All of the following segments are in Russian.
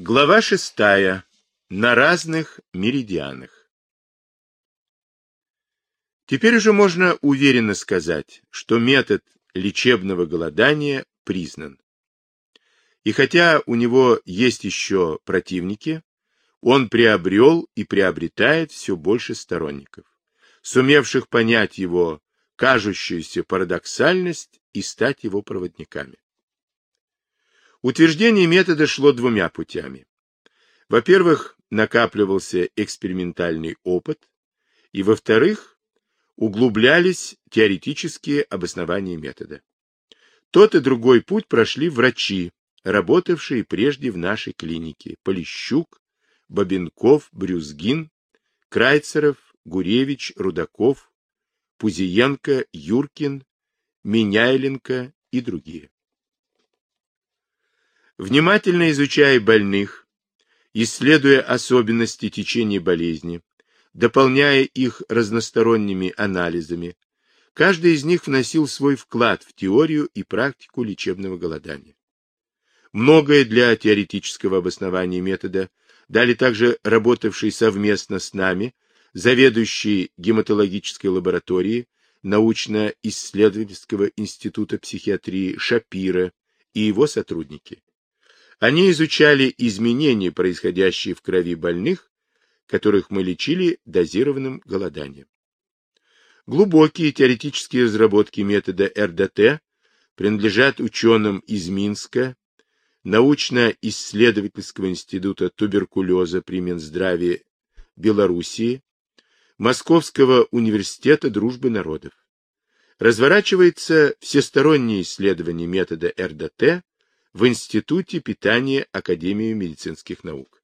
Глава шестая. На разных меридианах. Теперь уже можно уверенно сказать, что метод лечебного голодания признан. И хотя у него есть еще противники, он приобрел и приобретает все больше сторонников, сумевших понять его кажущуюся парадоксальность и стать его проводниками. Утверждение метода шло двумя путями. Во-первых, накапливался экспериментальный опыт, и, во-вторых, углублялись теоретические обоснования метода. Тот и другой путь прошли врачи, работавшие прежде в нашей клинике, Полищук, Бабенков, Брюзгин, Крайцеров, Гуревич, Рудаков, Пузиенко, Юркин, Меняйленко и другие. Внимательно изучая больных, исследуя особенности течения болезни, дополняя их разносторонними анализами, каждый из них вносил свой вклад в теорию и практику лечебного голодания. Многое для теоретического обоснования метода дали также работавшие совместно с нами заведующий гематологической лабораторией научно-исследовательского института психиатрии Шапира и его сотрудники. Они изучали изменения, происходящие в крови больных, которых мы лечили дозированным голоданием. Глубокие теоретические разработки метода РДТ принадлежат ученым из Минска, научно-исследовательского института туберкулеза при Минздраве Белоруссии, Московского университета дружбы народов. Разворачивается всестороннее исследование метода РДТ в Институте питания Академии медицинских наук.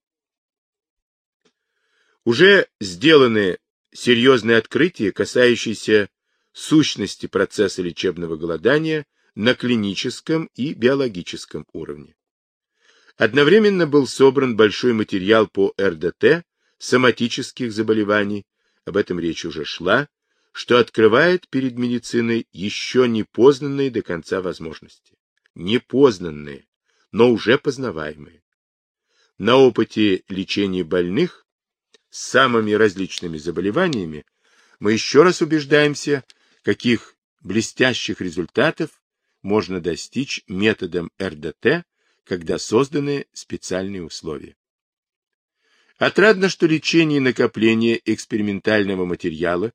Уже сделаны серьезные открытия, касающиеся сущности процесса лечебного голодания на клиническом и биологическом уровне. Одновременно был собран большой материал по РДТ, соматических заболеваний, об этом речь уже шла, что открывает перед медициной еще не познанные до конца возможности непознанные, но уже познаваемые. На опыте лечения больных с самыми различными заболеваниями мы еще раз убеждаемся, каких блестящих результатов можно достичь методом РДТ, когда созданы специальные условия. Отрадно, что лечение и накопление экспериментального материала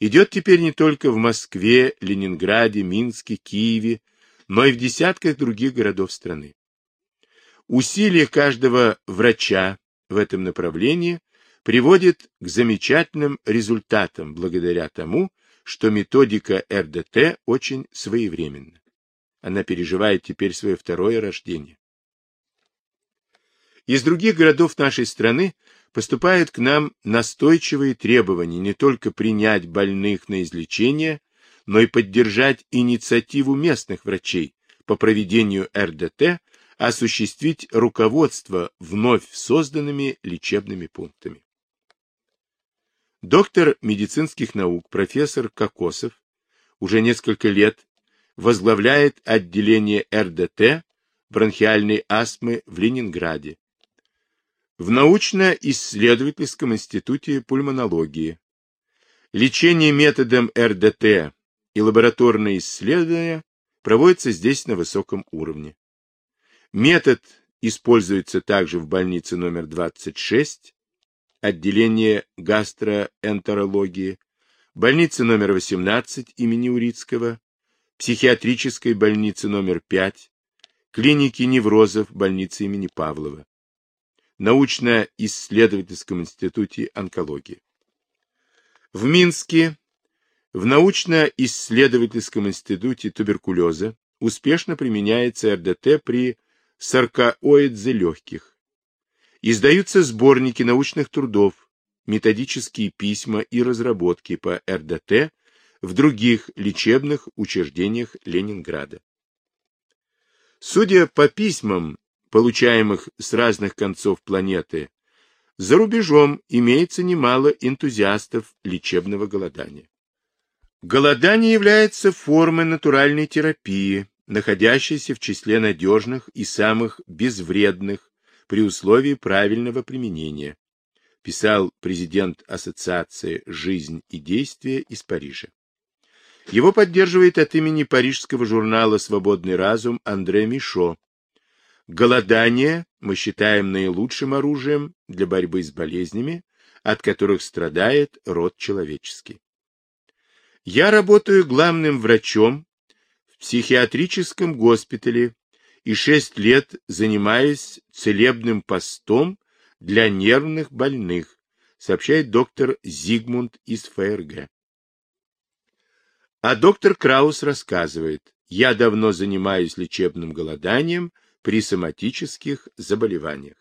идет теперь не только в Москве, Ленинграде, Минске, Киеве, но и в десятках других городов страны. Усилия каждого врача в этом направлении приводит к замечательным результатам благодаря тому, что методика РДТ очень своевременна. Она переживает теперь свое второе рождение. Из других городов нашей страны поступают к нам настойчивые требования не только принять больных на излечение, но и поддержать инициативу местных врачей по проведению РДТ, осуществить руководство вновь созданными лечебными пунктами. Доктор медицинских наук профессор Кокосов уже несколько лет возглавляет отделение РДТ бронхиальной астмы в Ленинграде, в научно-исследовательском институте пульмонологии. Лечение методом РДТ и лабораторные исследования проводятся здесь на высоком уровне. Метод используется также в больнице номер 26, отделение гастроэнтерологии, больнице номер 18 имени Урицкого, психиатрической больнице номер 5, клинике неврозов больницы имени Павлова, научно-исследовательском институте онкологии. В Минске в научно-исследовательском институте туберкулеза успешно применяется РДТ при саркоидзе легких. Издаются сборники научных трудов, методические письма и разработки по РДТ в других лечебных учреждениях Ленинграда. Судя по письмам, получаемых с разных концов планеты, за рубежом имеется немало энтузиастов лечебного голодания. Голодание является формой натуральной терапии, находящейся в числе надежных и самых безвредных при условии правильного применения, писал президент Ассоциации «Жизнь и действия» из Парижа. Его поддерживает от имени парижского журнала «Свободный разум» Андре Мишо. Голодание мы считаем наилучшим оружием для борьбы с болезнями, от которых страдает род человеческий. Я работаю главным врачом в психиатрическом госпитале и шесть лет занимаюсь целебным постом для нервных больных, сообщает доктор Зигмунд из ФРГ. А доктор Краус рассказывает, я давно занимаюсь лечебным голоданием при соматических заболеваниях.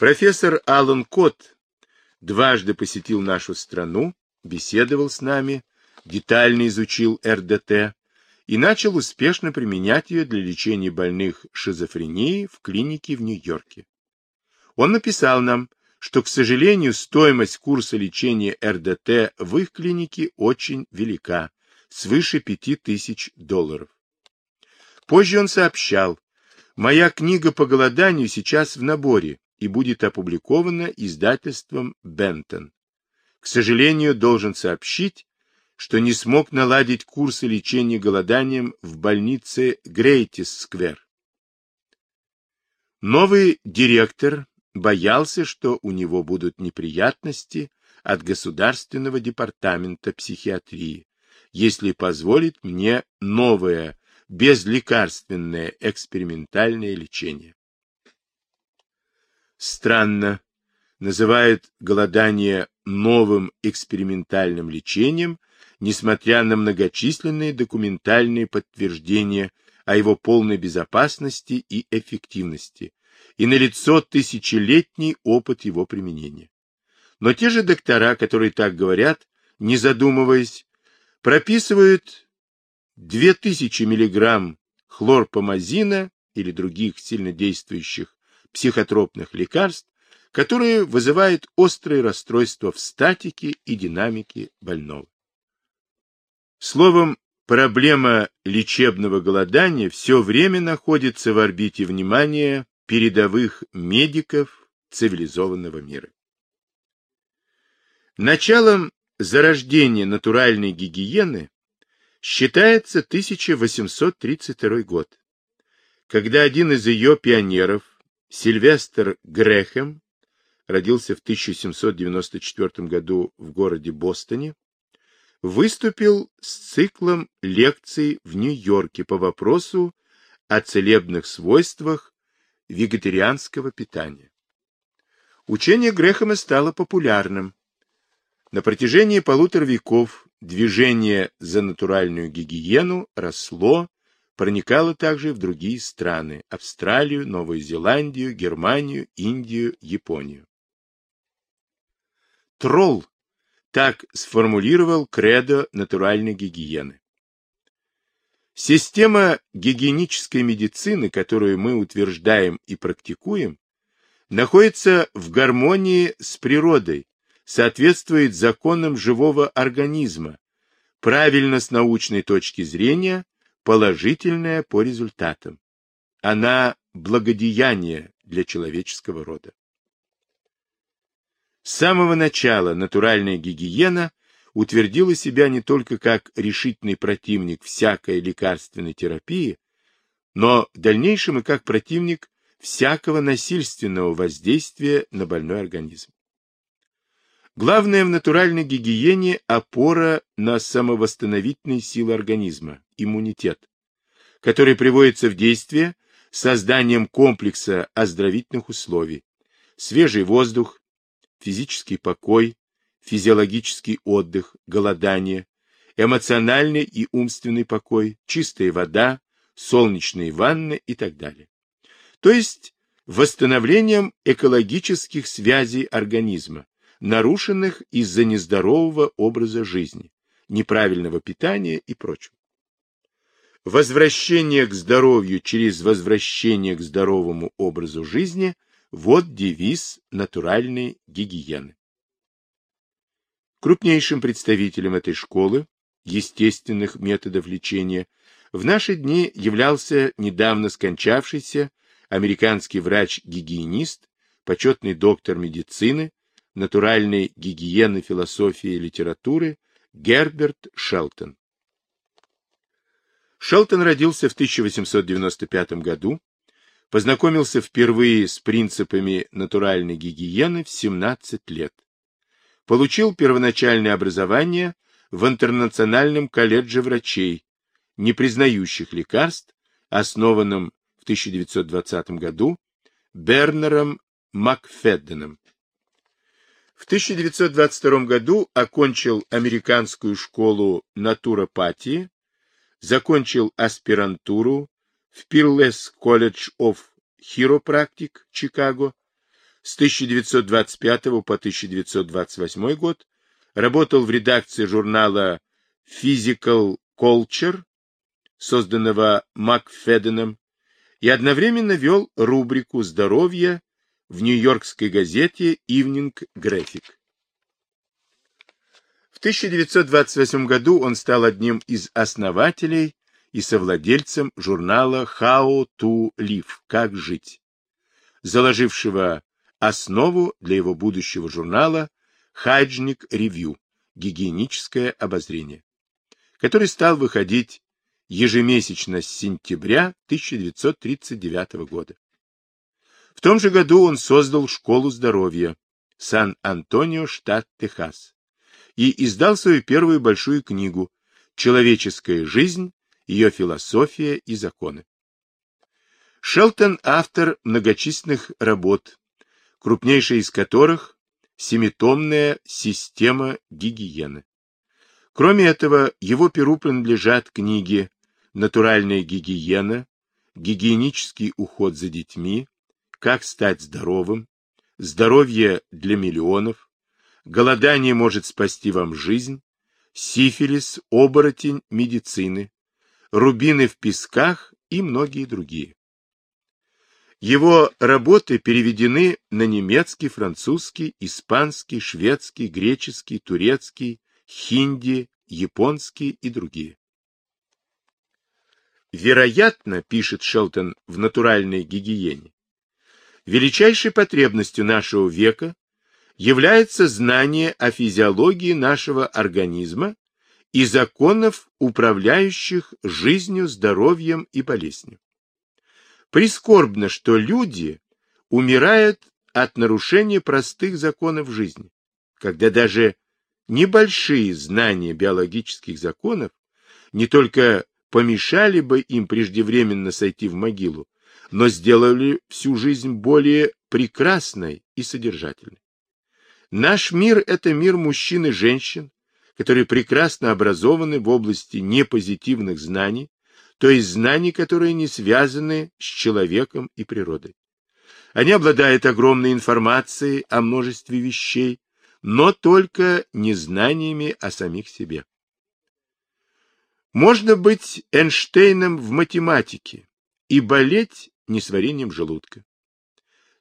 Профессор Алан Кот дважды посетил нашу страну, беседовал с нами, детально изучил РДТ и начал успешно применять ее для лечения больных шизофренией в клинике в Нью-Йорке. Он написал нам, что, к сожалению, стоимость курса лечения РДТ в их клинике очень велика, свыше 5000 долларов. Позже он сообщал, моя книга по голоданию сейчас в наборе и будет опубликована издательством Бентон. К сожалению, должен сообщить, что не смог наладить курсы лечения голоданием в больнице Грейтис-сквер. Новый директор боялся, что у него будут неприятности от Государственного департамента психиатрии, если позволит мне новое безлекарственное экспериментальное лечение. Странно, называет голодание новым экспериментальным лечением, несмотря на многочисленные документальные подтверждения о его полной безопасности и эффективности, и налицо тысячелетний опыт его применения. Но те же доктора, которые так говорят, не задумываясь, прописывают 2000 мг хлорпомазина или других сильнодействующих психотропных лекарств, которые вызывают острые расстройства в статике и динамике больного. Словом, проблема лечебного голодания все время находится в орбите внимания передовых медиков цивилизованного мира. Началом зарождения натуральной гигиены считается 1832 год, когда один из ее пионеров, Сильвестр Грэхэм, родился в 1794 году в городе Бостоне, выступил с циклом лекций в Нью-Йорке по вопросу о целебных свойствах вегетарианского питания. Учение Грехема стало популярным. На протяжении полутора веков движение за натуральную гигиену росло, проникало также в другие страны – Австралию, Новую Зеландию, Германию, Индию, Японию. Тролл так сформулировал кредо натуральной гигиены. Система гигиенической медицины, которую мы утверждаем и практикуем, находится в гармонии с природой, соответствует законам живого организма, правильно с научной точки зрения, положительная по результатам. Она благодеяние для человеческого рода. С самого начала натуральная гигиена утвердила себя не только как решительный противник всякой лекарственной терапии, но в дальнейшем и как противник всякого насильственного воздействия на больной организм. Главное в натуральной гигиене – опора на самовосстановительные силы организма, иммунитет, который приводится в действие созданием комплекса оздоровительных условий, свежий воздух, физический покой, физиологический отдых, голодание, эмоциональный и умственный покой, чистая вода, солнечные ванны и так далее. То есть восстановлением экологических связей организма, нарушенных из-за нездорового образа жизни, неправильного питания и прочего. Возвращение к здоровью через возвращение к здоровому образу жизни – вот девиз натуральной гигиены. Крупнейшим представителем этой школы естественных методов лечения в наши дни являлся недавно скончавшийся американский врач-гигиенист, почетный доктор медицины, натуральной гигиены, философии и литературы Герберт Шелтон. Шелтон родился в 1895 году, познакомился впервые с принципами натуральной гигиены в 17 лет. Получил первоначальное образование в Интернациональном колледже врачей, не признающих лекарств, основанном в 1920 году Бернером Макфедденом. В 1922 году окончил американскую школу натуропатии, закончил аспирантуру в Пирлес колледж оф Хиропрактик, Чикаго. С 1925 по 1928 год работал в редакции журнала Physical Culture, созданного Макфеденом, и одновременно вел рубрику «Здоровье» в нью-йоркской газете Evening Graphic. 1928 году он стал одним из основателей и совладельцем журнала How to Live – Как жить, заложившего основу для его будущего журнала Хайджник Ревью – Гигиеническое обозрение, который стал выходить ежемесячно с сентября 1939 года. В том же году он создал школу здоровья Сан-Антонио, штат Техас и издал свою первую большую книгу «Человеческая жизнь, ее философия и законы». Шелтон – автор многочисленных работ, крупнейшая из которых – семитомная система гигиены. Кроме этого, его перу принадлежат книги «Натуральная гигиена», «Гигиенический уход за детьми», «Как стать здоровым», «Здоровье для миллионов», голодание может спасти вам жизнь, сифилис, оборотень медицины, рубины в песках и многие другие. Его работы переведены на немецкий, французский, испанский, шведский, греческий, турецкий, хинди, японский и другие. Вероятно, пишет Шелтон в натуральной гигиене, величайшей потребностью нашего века является знание о физиологии нашего организма и законов, управляющих жизнью, здоровьем и болезнью. Прискорбно, что люди умирают от нарушения простых законов жизни, когда даже небольшие знания биологических законов не только помешали бы им преждевременно сойти в могилу, но сделали всю жизнь более прекрасной и содержательной. Наш мир – это мир мужчин и женщин, которые прекрасно образованы в области непозитивных знаний, то есть знаний, которые не связаны с человеком и природой. Они обладают огромной информацией о множестве вещей, но только не знаниями о самих себе. Можно быть Эйнштейном в математике и болеть несварением желудка.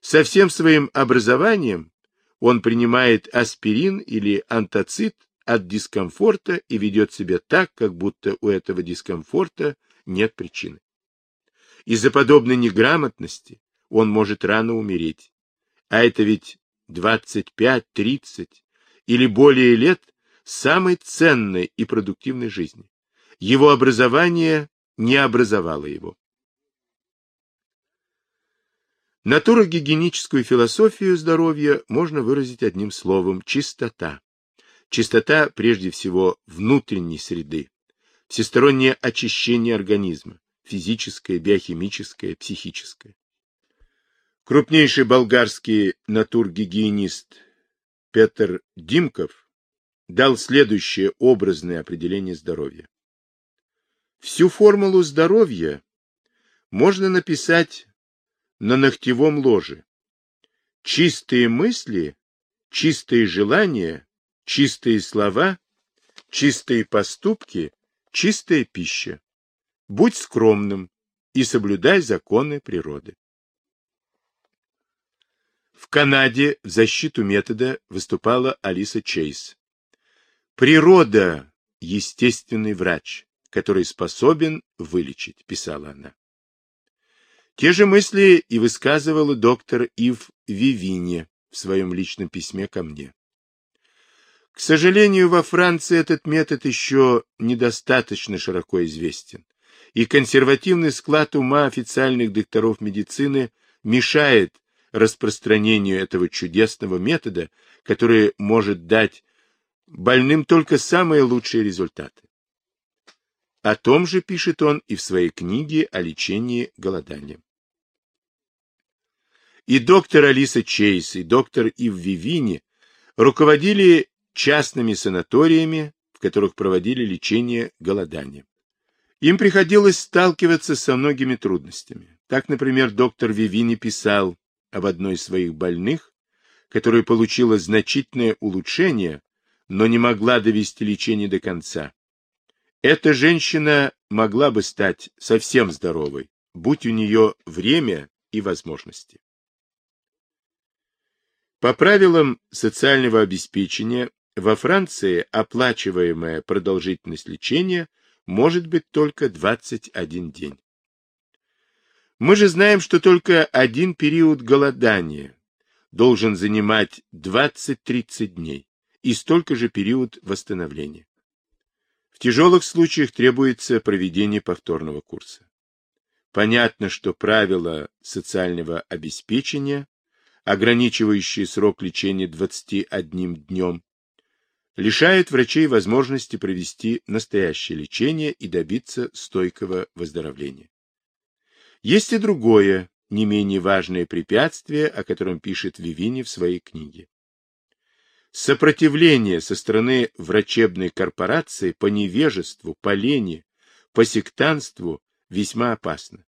Со всем своим образованием он принимает аспирин или антацид от дискомфорта и ведет себя так, как будто у этого дискомфорта нет причины. Из-за подобной неграмотности он может рано умереть. А это ведь 25-30 или более лет самой ценной и продуктивной жизни. Его образование не образовало его. Натурогигиеническую философию здоровья можно выразить одним словом – чистота. Чистота, прежде всего, внутренней среды, всестороннее очищение организма, физическое, биохимическое, психическое. Крупнейший болгарский натургигиенист Петр Димков дал следующее образное определение здоровья. Всю формулу здоровья можно написать на ногтевом ложе. Чистые мысли, чистые желания, чистые слова, чистые поступки, чистая пища. Будь скромным и соблюдай законы природы. В Канаде в защиту метода выступала Алиса Чейз. Природа – естественный врач, который способен вылечить, писала она. Те же мысли и высказывал доктор Ив Вивине в своем личном письме ко мне. К сожалению, во Франции этот метод еще недостаточно широко известен, и консервативный склад ума официальных докторов медицины мешает распространению этого чудесного метода, который может дать больным только самые лучшие результаты. О том же пишет он и в своей книге о лечении голоданием. И доктор Алиса Чейз, и доктор Ив Вивини руководили частными санаториями, в которых проводили лечение голоданием. Им приходилось сталкиваться со многими трудностями. Так, например, доктор Вивини писал об одной из своих больных, которая получила значительное улучшение, но не могла довести лечение до конца. Эта женщина могла бы стать совсем здоровой, будь у нее время и возможности. По правилам социального обеспечения во Франции оплачиваемая продолжительность лечения может быть только 21 день. Мы же знаем, что только один период голодания должен занимать 20-30 дней и столько же период восстановления. В тяжелых случаях требуется проведение повторного курса. Понятно, что правила социального обеспечения, ограничивающие срок лечения 21 днем, лишает врачей возможности провести настоящее лечение и добиться стойкого выздоровления. Есть и другое, не менее важное препятствие, о котором пишет Вивини в своей книге. Сопротивление со стороны врачебной корпорации по невежеству, по лени, по сектанству весьма опасно.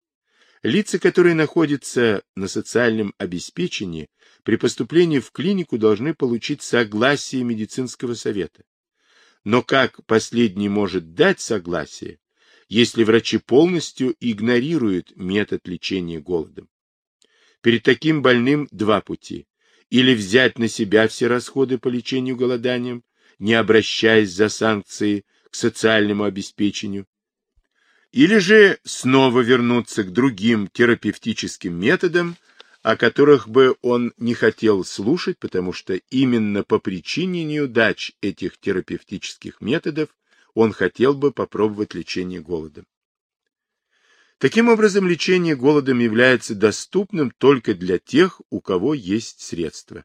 Лица, которые находятся на социальном обеспечении, при поступлении в клинику должны получить согласие медицинского совета. Но как последний может дать согласие, если врачи полностью игнорируют метод лечения голодом? Перед таким больным два пути. Или взять на себя все расходы по лечению голоданием, не обращаясь за санкции к социальному обеспечению, или же снова вернуться к другим терапевтическим методам, о которых бы он не хотел слушать, потому что именно по причине неудач этих терапевтических методов он хотел бы попробовать лечение голодом. Таким образом, лечение голодом является доступным только для тех, у кого есть средства.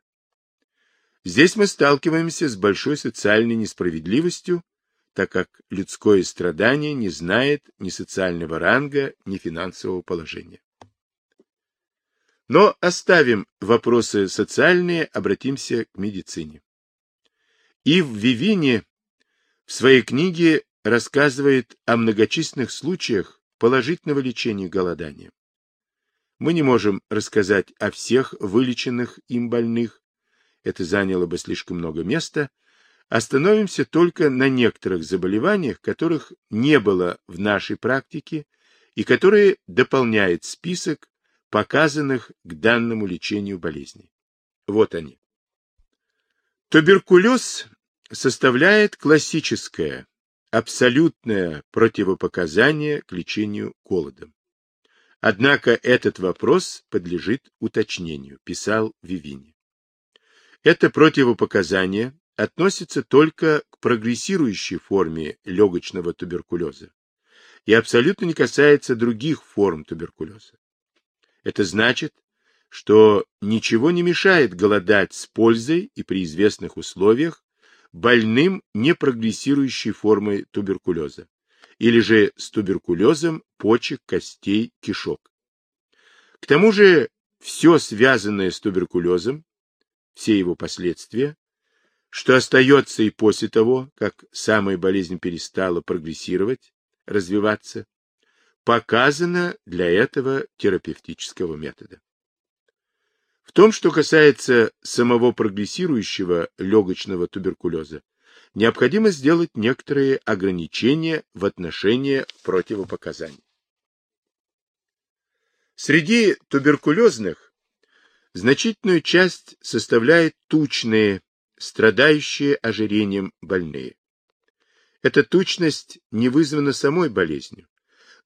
Здесь мы сталкиваемся с большой социальной несправедливостью, так как людское страдание не знает ни социального ранга, ни финансового положения. Но оставим вопросы социальные, обратимся к медицине. И в Вивине в своей книге рассказывает о многочисленных случаях положительного лечения голодания. Мы не можем рассказать о всех вылеченных им больных, это заняло бы слишком много места, Остановимся только на некоторых заболеваниях, которых не было в нашей практике и которые дополняют список показанных к данному лечению болезней. Вот они. Туберкулез составляет классическое, абсолютное противопоказание к лечению голодом. Однако этот вопрос подлежит уточнению, писал Вивини. Это противопоказание относится только к прогрессирующей форме легочного туберкулеза и абсолютно не касается других форм туберкулеза. Это значит, что ничего не мешает голодать с пользой и при известных условиях больным непрогрессирующей формой туберкулеза или же с туберкулезом почек, костей, кишок. К тому же все связанное с туберкулезом, все его последствия, что остается и после того, как самая болезнь перестала прогрессировать, развиваться, показано для этого терапевтического метода. В том, что касается самого прогрессирующего легочного туберкулеза, необходимо сделать некоторые ограничения в отношении противопоказаний. Среди туберкулезных значительную часть составляют тучные страдающие ожирением больные. Эта тучность не вызвана самой болезнью,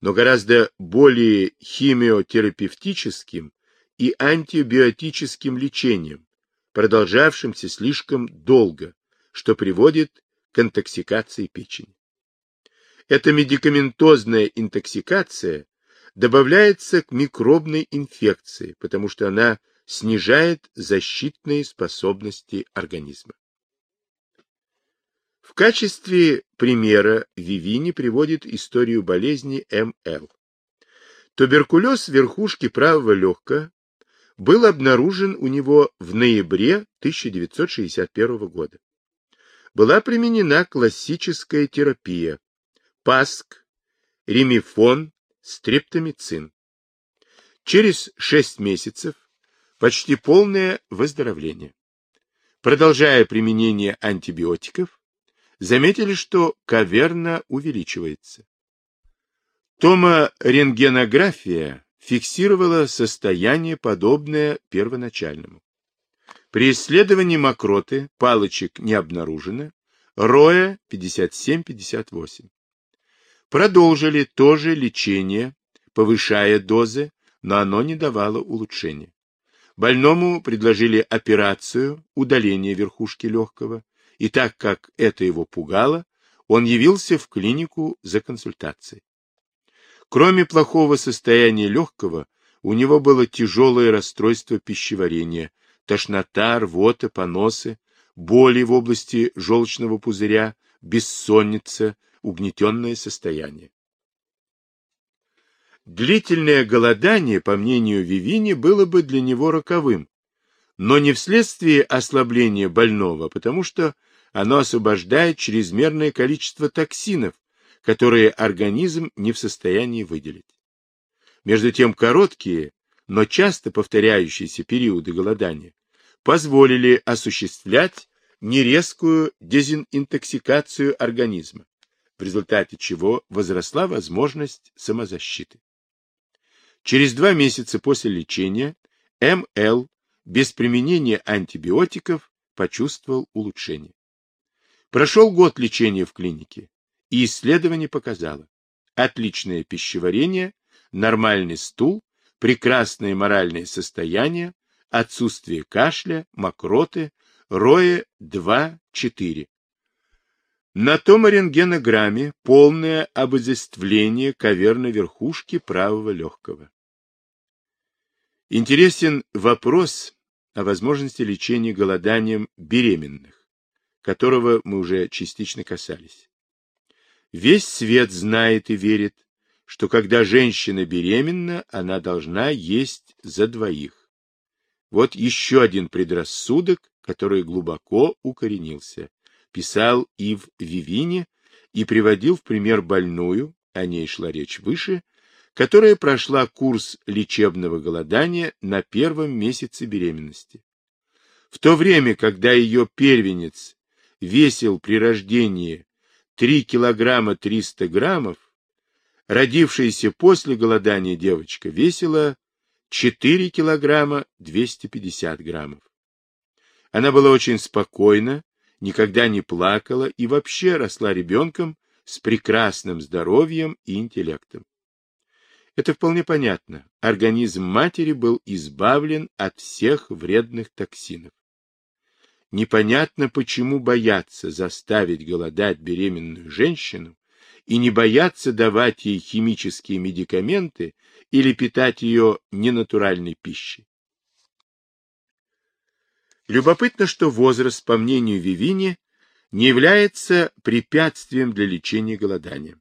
но гораздо более химиотерапевтическим и антибиотическим лечением, продолжавшимся слишком долго, что приводит к интоксикации печени. Эта медикаментозная интоксикация добавляется к микробной инфекции, потому что она снижает защитные способности организма. В качестве примера Вивини приводит историю болезни МЛ. Туберкулез верхушки правого легка был обнаружен у него в ноябре 1961 года. Была применена классическая терапия ПАСК, ремифон, стрептомицин. Через 6 месяцев почти полное выздоровление. Продолжая применение антибиотиков, заметили, что каверна увеличивается. Томорентгенография фиксировала состояние, подобное первоначальному. При исследовании мокроты палочек не обнаружено, роя 57-58. Продолжили тоже лечение, повышая дозы, но оно не давало улучшения. Больному предложили операцию, удаление верхушки легкого, и так как это его пугало, он явился в клинику за консультацией. Кроме плохого состояния легкого, у него было тяжелое расстройство пищеварения, тошнота, рвота, поносы, боли в области желчного пузыря, бессонница, угнетенное состояние. Длительное голодание, по мнению Вивини, было бы для него роковым, но не вследствие ослабления больного, потому что оно освобождает чрезмерное количество токсинов, которые организм не в состоянии выделить. Между тем короткие, но часто повторяющиеся периоды голодания позволили осуществлять нерезкую дезинтоксикацию организма, в результате чего возросла возможность самозащиты. Через два месяца после лечения МЛ без применения антибиотиков почувствовал улучшение. Прошел год лечения в клинике, и исследование показало отличное пищеварение, нормальный стул, прекрасное моральное состояние, отсутствие кашля, мокроты, роя 2-4. На том рентгенограмме полное обозествление каверны верхушки правого легкого. Интересен вопрос о возможности лечения голоданием беременных, которого мы уже частично касались. Весь свет знает и верит, что когда женщина беременна, она должна есть за двоих. Вот еще один предрассудок, который глубоко укоренился, писал Ив Вивине и приводил в пример больную, о ней шла речь выше, которая прошла курс лечебного голодания на первом месяце беременности. В то время, когда ее первенец весил при рождении 3 килограмма 300 граммов, родившаяся после голодания девочка весила 4 килограмма 250 граммов. Она была очень спокойна, никогда не плакала и вообще росла ребенком с прекрасным здоровьем и интеллектом. Это вполне понятно. Организм матери был избавлен от всех вредных токсинов. Непонятно, почему бояться заставить голодать беременную женщину и не бояться давать ей химические медикаменты или питать ее ненатуральной пищей. Любопытно, что возраст, по мнению Вивини, не является препятствием для лечения голодания.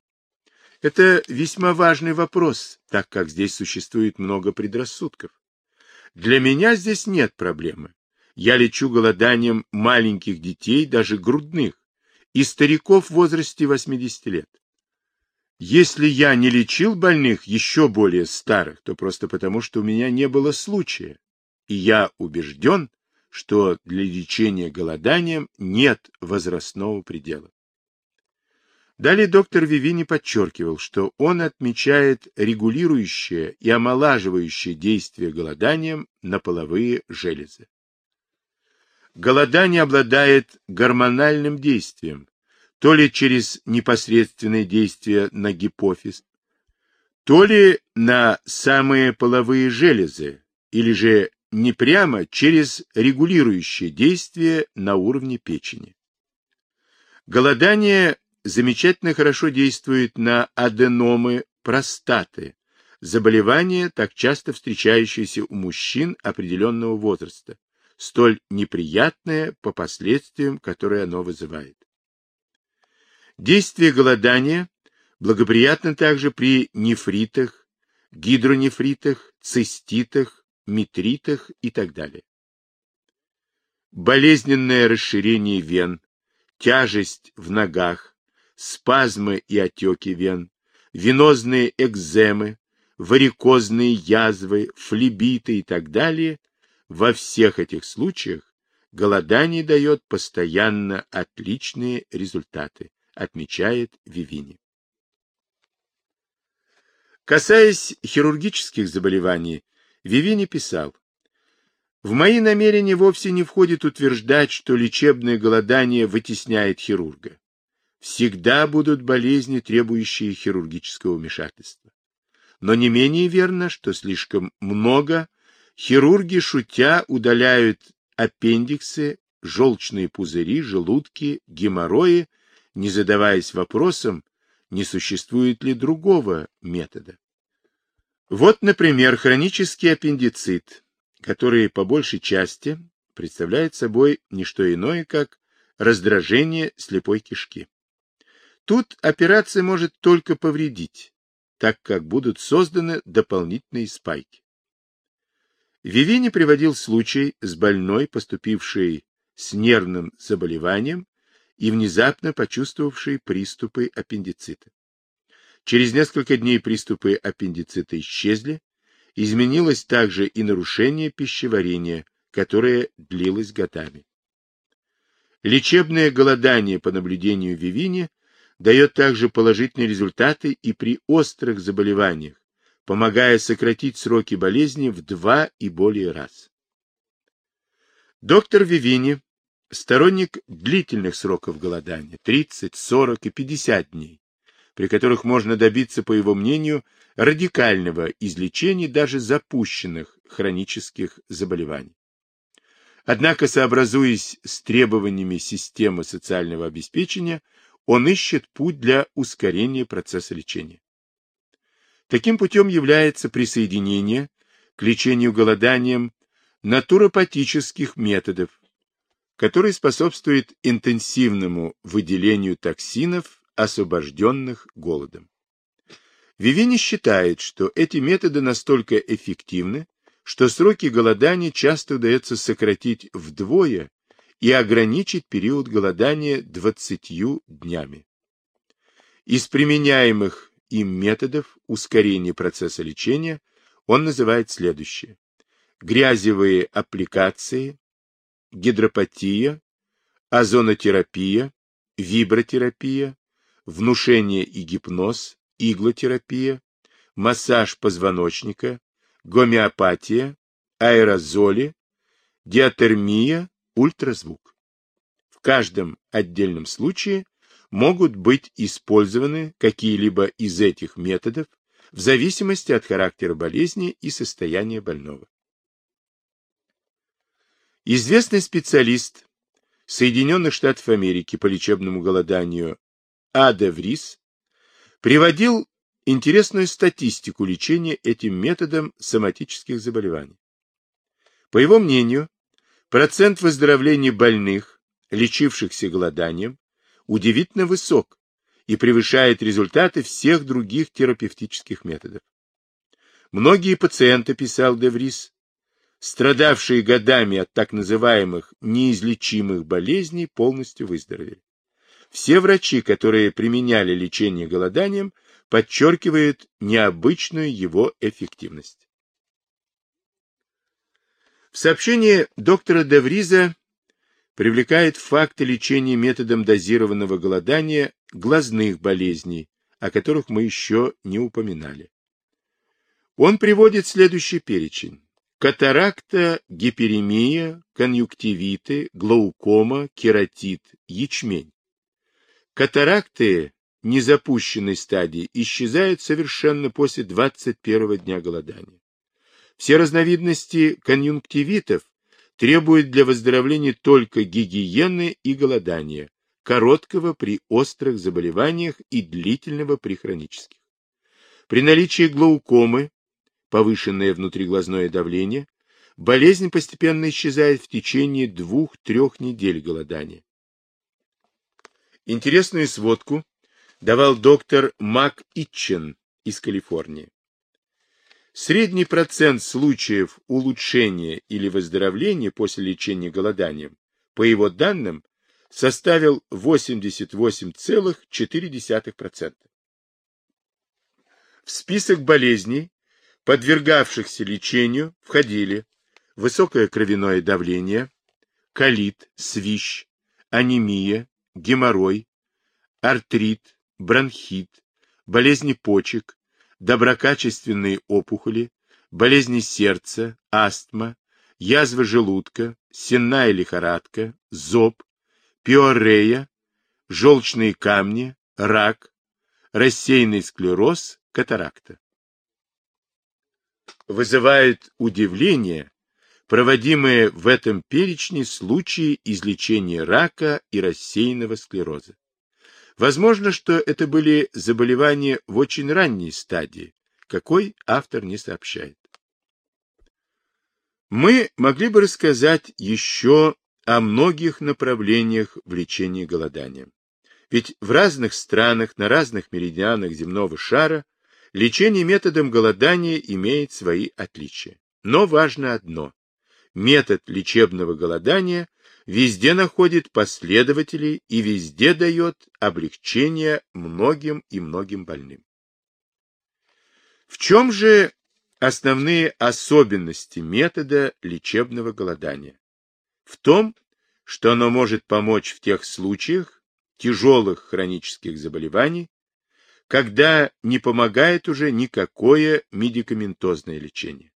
Это весьма важный вопрос, так как здесь существует много предрассудков. Для меня здесь нет проблемы. Я лечу голоданием маленьких детей, даже грудных, и стариков в возрасте 80 лет. Если я не лечил больных еще более старых, то просто потому, что у меня не было случая, и я убежден, что для лечения голоданием нет возрастного предела. Далее доктор Вивини подчеркивал, что он отмечает регулирующее и омолаживающее действие голоданием на половые железы. Голодание обладает гормональным действием, то ли через непосредственное действие на гипофиз, то ли на самые половые железы, или же не прямо через регулирующее действие на уровне печени. Голодание замечательно хорошо действует на аденомы простаты, заболевание, так часто встречающееся у мужчин определенного возраста, столь неприятное по последствиям, которые оно вызывает. Действие голодания благоприятно также при нефритах, гидронефритах, циститах, митритах и так далее. Болезненное расширение вен, тяжесть в ногах, спазмы и отеки вен, венозные экземы, варикозные язвы, флебиты и так далее, во всех этих случаях голодание дает постоянно отличные результаты, отмечает Вивини. Касаясь хирургических заболеваний, Вивини писал, «В мои намерения вовсе не входит утверждать, что лечебное голодание вытесняет хирурга. Всегда будут болезни, требующие хирургического вмешательства. Но не менее верно, что слишком много хирурги, шутя, удаляют аппендиксы, желчные пузыри, желудки, геморрои, не задаваясь вопросом, не существует ли другого метода. Вот, например, хронический аппендицит, который по большей части представляет собой не что иное, как раздражение слепой кишки. Тут операция может только повредить, так как будут созданы дополнительные спайки. Вивини приводил случай с больной, поступившей с нервным заболеванием и внезапно почувствовавшей приступы аппендицита. Через несколько дней приступы аппендицита исчезли, изменилось также и нарушение пищеварения, которое длилось годами. Лечебное голодание по наблюдению Вивини дает также положительные результаты и при острых заболеваниях, помогая сократить сроки болезни в два и более раз. Доктор Вивини сторонник длительных сроков голодания, 30, 40 и 50 дней, при которых можно добиться, по его мнению, радикального излечения даже запущенных хронических заболеваний. Однако, сообразуясь с требованиями системы социального обеспечения, он ищет путь для ускорения процесса лечения. Таким путем является присоединение к лечению голоданием натуропатических методов, который способствует интенсивному выделению токсинов, освобожденных голодом. Вивини считает, что эти методы настолько эффективны, что сроки голодания часто удается сократить вдвое и ограничить период голодания 20 днями. Из применяемых им методов ускорения процесса лечения он называет следующее. Грязевые аппликации, гидропатия, озонотерапия, вибротерапия, внушение и гипноз, иглотерапия, массаж позвоночника, гомеопатия, аэрозоли, диатермия, ультразвук. В каждом отдельном случае могут быть использованы какие-либо из этих методов в зависимости от характера болезни и состояния больного. Известный специалист Соединенных Штатов Америки по лечебному голоданию Ада Врис приводил интересную статистику лечения этим методом соматических заболеваний. По его мнению, процент выздоровления больных, лечившихся голоданием, удивительно высок и превышает результаты всех других терапевтических методов. Многие пациенты, писал Деврис, страдавшие годами от так называемых неизлечимых болезней, полностью выздоровели. Все врачи, которые применяли лечение голоданием, подчеркивают необычную его эффективность. В сообщении доктора Девриза привлекает факты лечения методом дозированного голодания глазных болезней, о которых мы еще не упоминали. Он приводит следующий перечень. Катаракта, гиперемия, конъюнктивиты, глаукома, кератит, ячмень. Катаракты незапущенной стадии исчезают совершенно после 21 дня голодания. Все разновидности конъюнктивитов требуют для выздоровления только гигиены и голодания, короткого при острых заболеваниях и длительного при хронических. При наличии глаукомы, повышенное внутриглазное давление, болезнь постепенно исчезает в течение двух-трех недель голодания. Интересную сводку давал доктор Мак Итчен из Калифорнии. Средний процент случаев улучшения или выздоровления после лечения голоданием, по его данным, составил 88,4%. В список болезней, подвергавшихся лечению, входили высокое кровяное давление, колит, свищ, анемия, геморрой, артрит, бронхит, болезни почек, доброкачественные опухоли, болезни сердца, астма, язва желудка, сенная лихорадка, зоб, пиорея, желчные камни, рак, рассеянный склероз, катаракта. Вызывает удивление проводимые в этом перечне случаи излечения рака и рассеянного склероза. Возможно, что это были заболевания в очень ранней стадии, какой автор не сообщает. Мы могли бы рассказать еще о многих направлениях в лечении голоданием. Ведь в разных странах, на разных меридианах земного шара лечение методом голодания имеет свои отличия. Но важно одно метод лечебного голодания везде находит последователей и везде дает облегчение многим и многим больным. В чем же основные особенности метода лечебного голодания? В том, что оно может помочь в тех случаях тяжелых хронических заболеваний, когда не помогает уже никакое медикаментозное лечение.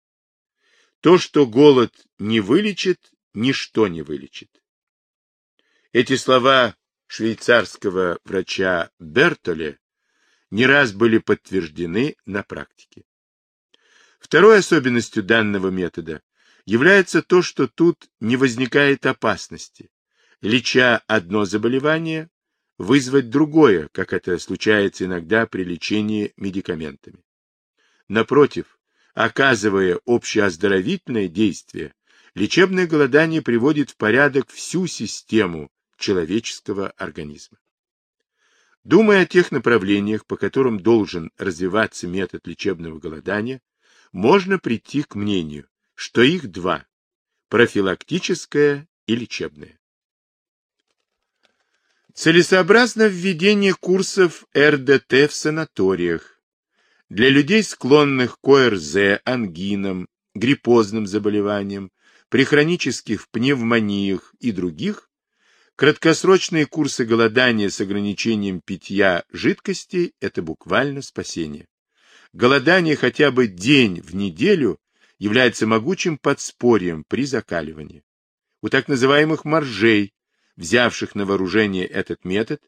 То, что голод не вылечит, ничто не вылечит. Эти слова швейцарского врача Бертоле не раз были подтверждены на практике. Второй особенностью данного метода является то, что тут не возникает опасности, леча одно заболевание, вызвать другое, как это случается иногда при лечении медикаментами. Напротив, Оказывая общеоздоровительное действие, лечебное голодание приводит в порядок всю систему человеческого организма. Думая о тех направлениях, по которым должен развиваться метод лечебного голодания, можно прийти к мнению, что их два – профилактическое и лечебное. Целесообразно введение курсов РДТ в санаториях, для людей, склонных к ОРЗ, ангинам, гриппозным заболеваниям, при хронических пневмониях и других, краткосрочные курсы голодания с ограничением питья жидкостей – это буквально спасение. Голодание хотя бы день в неделю является могучим подспорьем при закаливании. У так называемых моржей, взявших на вооружение этот метод,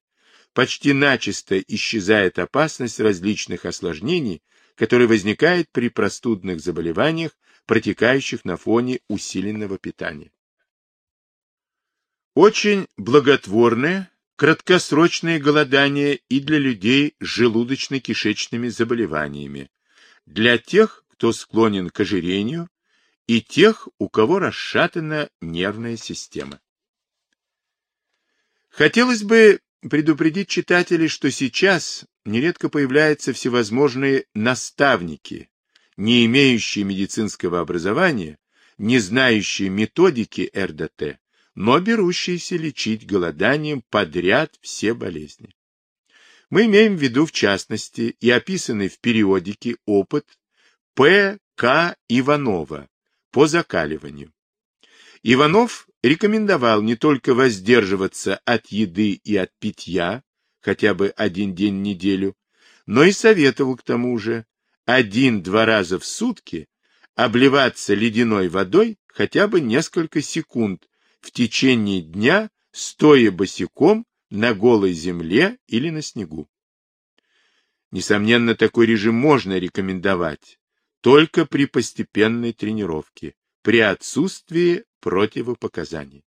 почти начисто исчезает опасность различных осложнений, которые возникают при простудных заболеваниях, протекающих на фоне усиленного питания. Очень благотворное краткосрочное голодание и для людей с желудочно-кишечными заболеваниями, для тех, кто склонен к ожирению, и тех, у кого расшатана нервная система. Хотелось бы предупредить читателей, что сейчас нередко появляются всевозможные наставники, не имеющие медицинского образования, не знающие методики РДТ, но берущиеся лечить голоданием подряд все болезни. Мы имеем в виду, в частности, и описанный в периодике опыт П. К. Иванова по закаливанию. Иванов рекомендовал не только воздерживаться от еды и от питья, хотя бы один день в неделю, но и советовал к тому же один-два раза в сутки обливаться ледяной водой хотя бы несколько секунд в течение дня, стоя босиком на голой земле или на снегу. Несомненно, такой режим можно рекомендовать только при постепенной тренировке, при отсутствии противопоказаний.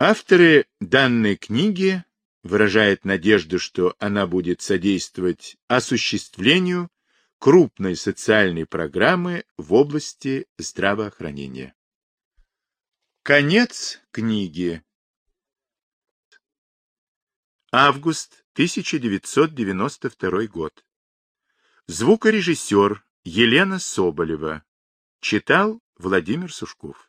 Авторы данной книги выражают надежду, что она будет содействовать осуществлению крупной социальной программы в области здравоохранения. Конец книги. Август 1992 год. Звукорежиссер Елена Соболева. Читал Владимир Сушков.